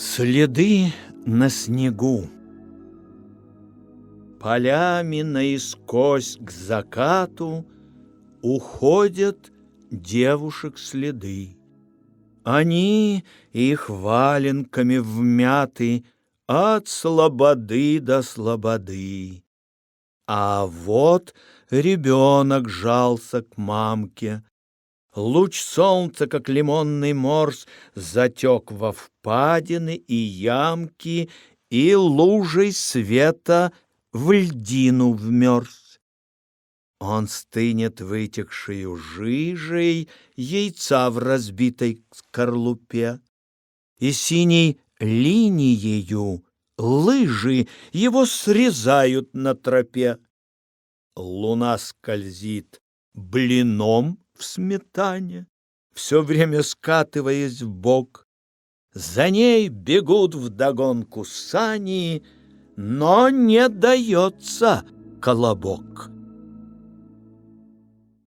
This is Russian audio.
Следы на снегу Полями наискось к закату Уходят девушек следы. Они их валенками вмяты От слободы до слободы. А вот ребенок жался к мамке, Луч солнца, как лимонный морс, Затек во впадины и ямки, И лужей света в льдину вмерз. Он стынет вытекшей жижей Яйца в разбитой скорлупе, И синей линиею лыжи Его срезают на тропе. Луна скользит блином в сметане, все время скатываясь в бок. За ней бегут вдогонку сани, но не дается колобок.